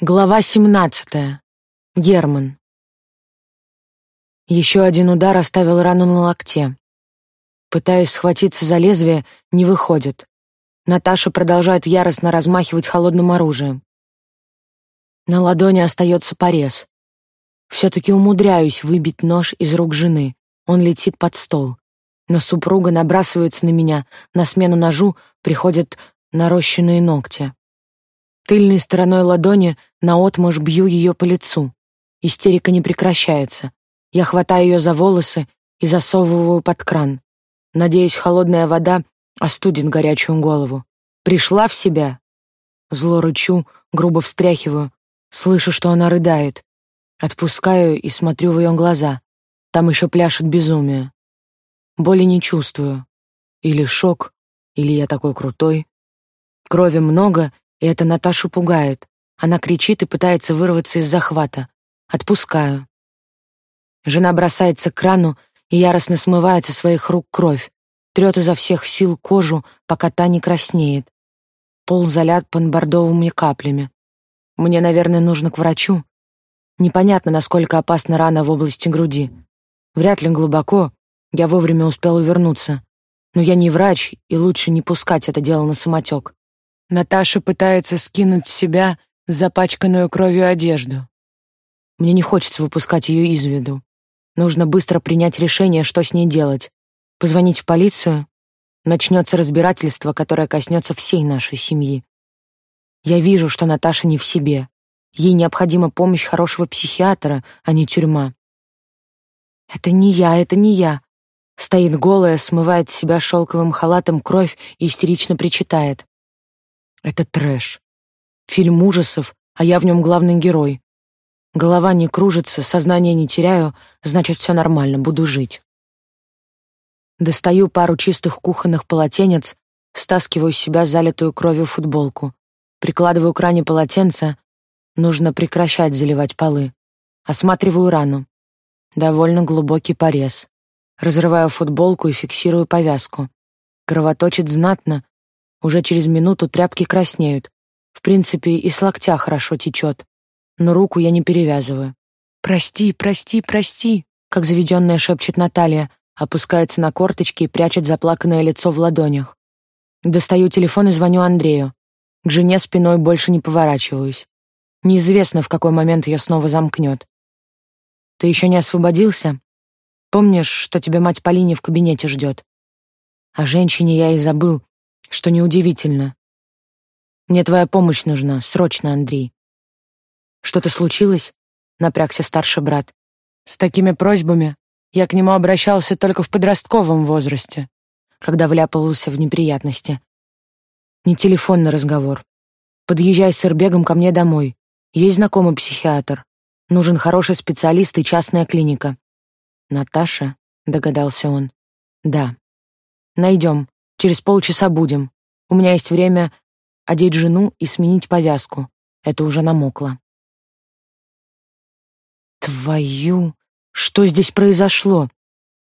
Глава 17. Герман. Еще один удар оставил рану на локте. Пытаясь схватиться за лезвие, не выходит. Наташа продолжает яростно размахивать холодным оружием. На ладони остается порез. Все-таки умудряюсь выбить нож из рук жены. Он летит под стол. Но супруга набрасывается на меня. На смену ножу приходят нарощенные ногти. Тыльной стороной ладони наотмашь бью ее по лицу. Истерика не прекращается. Я хватаю ее за волосы и засовываю под кран. Надеюсь, холодная вода остудит горячую голову. Пришла в себя? Зло рычу, грубо встряхиваю. Слышу, что она рыдает. Отпускаю и смотрю в ее глаза. Там еще пляшет безумие. Боли не чувствую. Или шок, или я такой крутой. Крови много, и это Наташу пугает. Она кричит и пытается вырваться из захвата. Отпускаю. Жена бросается к крану и яростно смывает со своих рук кровь, трет изо всех сил кожу, пока та не краснеет. Пол заляпан бордовыми каплями. Мне, наверное, нужно к врачу. Непонятно, насколько опасна рана в области груди. Вряд ли глубоко, я вовремя успел увернуться. Но я не врач, и лучше не пускать это дело на самотек. Наташа пытается скинуть с себя запачканную кровью одежду. Мне не хочется выпускать ее из виду. Нужно быстро принять решение, что с ней делать. Позвонить в полицию? Начнется разбирательство, которое коснется всей нашей семьи. Я вижу, что Наташа не в себе. Ей необходима помощь хорошего психиатра, а не тюрьма. «Это не я, это не я!» Стоит голая, смывает с себя шелковым халатом кровь и истерично причитает. Это трэш. Фильм ужасов, а я в нем главный герой. Голова не кружится, сознание не теряю, значит, все нормально, буду жить. Достаю пару чистых кухонных полотенец, стаскиваю с себя залитую кровью футболку, прикладываю к ране полотенце, нужно прекращать заливать полы. Осматриваю рану. Довольно глубокий порез. Разрываю футболку и фиксирую повязку. Кровоточит знатно, уже через минуту тряпки краснеют. В принципе, и с локтя хорошо течет. Но руку я не перевязываю. «Прости, прости, прости!» Как заведенная шепчет Наталья, опускается на корточки и прячет заплаканное лицо в ладонях. Достаю телефон и звоню Андрею. К жене спиной больше не поворачиваюсь. Неизвестно, в какой момент ее снова замкнет. «Ты еще не освободился? Помнишь, что тебя мать Полине в кабинете ждет?» О женщине я и забыл, что неудивительно. Мне твоя помощь нужна, срочно, Андрей. Что-то случилось? Напрягся старший брат. С такими просьбами я к нему обращался только в подростковом возрасте, когда вляпался в неприятности. Не телефонный разговор. Подъезжай с Ирбегом ко мне домой. Есть знакомый психиатр. Нужен хороший специалист и частная клиника. Наташа, догадался он. Да. Найдем. Через полчаса будем. У меня есть время одеть жену и сменить повязку. Это уже намокло. Твою... Что здесь произошло?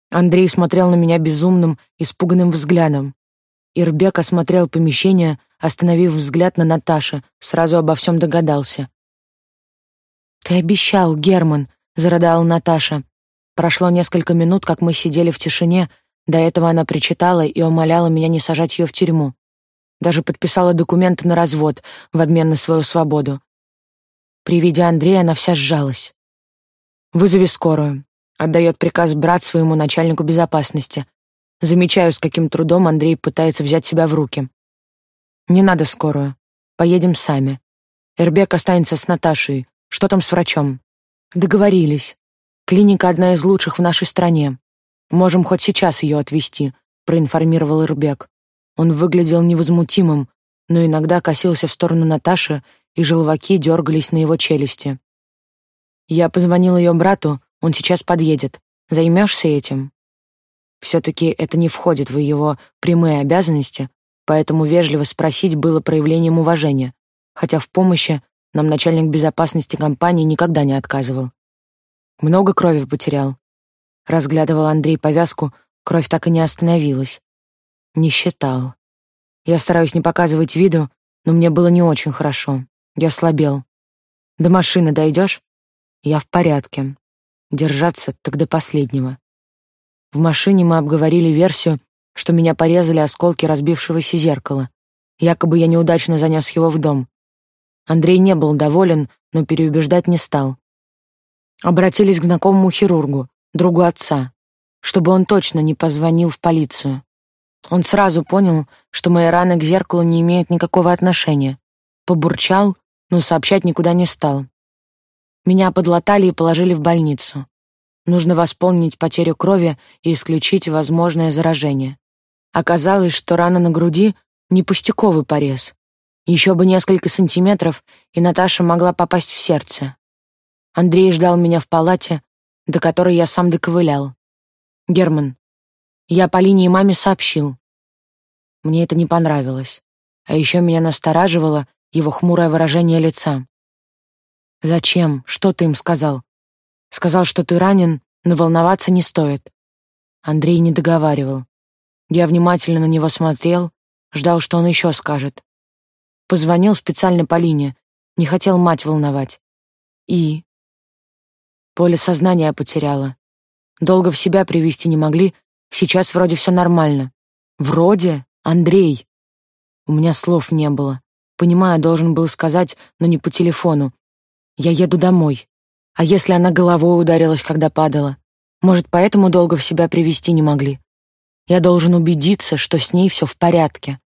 Андрей смотрел на меня безумным, испуганным взглядом. Ирбек осмотрел помещение, остановив взгляд на Наташе, сразу обо всем догадался. «Ты обещал, Герман», — зарыдала Наташа. Прошло несколько минут, как мы сидели в тишине, до этого она причитала и умоляла меня не сажать ее в тюрьму. Даже подписала документы на развод в обмен на свою свободу. При виде Андрея она вся сжалась. «Вызови скорую», — отдает приказ брат своему начальнику безопасности. Замечаю, с каким трудом Андрей пытается взять себя в руки. «Не надо скорую. Поедем сами. Эрбек останется с Наташей. Что там с врачом?» «Договорились. Клиника одна из лучших в нашей стране. Можем хоть сейчас ее отвезти», — проинформировал Ирбек. Он выглядел невозмутимым, но иногда косился в сторону Наташи, и желваки дергались на его челюсти. Я позвонил ее брату, он сейчас подъедет. Займешься этим? Все-таки это не входит в его прямые обязанности, поэтому вежливо спросить было проявлением уважения, хотя в помощи нам начальник безопасности компании никогда не отказывал. Много крови потерял. Разглядывал Андрей повязку, кровь так и не остановилась. Не считал. Я стараюсь не показывать виду, но мне было не очень хорошо. Я слабел. До машины дойдешь? Я в порядке. Держаться так до последнего. В машине мы обговорили версию, что меня порезали осколки разбившегося зеркала. Якобы я неудачно занес его в дом. Андрей не был доволен, но переубеждать не стал. Обратились к знакомому хирургу, другу отца, чтобы он точно не позвонил в полицию. Он сразу понял, что мои раны к зеркалу не имеют никакого отношения. Побурчал, но сообщать никуда не стал. Меня подлатали и положили в больницу. Нужно восполнить потерю крови и исключить возможное заражение. Оказалось, что рана на груди — не пустяковый порез. Еще бы несколько сантиметров, и Наташа могла попасть в сердце. Андрей ждал меня в палате, до которой я сам доковылял. «Герман, я по линии маме сообщил». Мне это не понравилось. А еще меня настораживало его хмурое выражение лица. «Зачем? Что ты им сказал?» «Сказал, что ты ранен, но волноваться не стоит». Андрей не договаривал. Я внимательно на него смотрел, ждал, что он еще скажет. Позвонил специально по линии, не хотел мать волновать. И... Поле сознания потеряла. Долго в себя привести не могли, сейчас вроде все нормально. Вроде, Андрей. У меня слов не было. Понимаю, должен был сказать, но не по телефону. Я еду домой. А если она головой ударилась, когда падала? Может, поэтому долго в себя привести не могли? Я должен убедиться, что с ней все в порядке.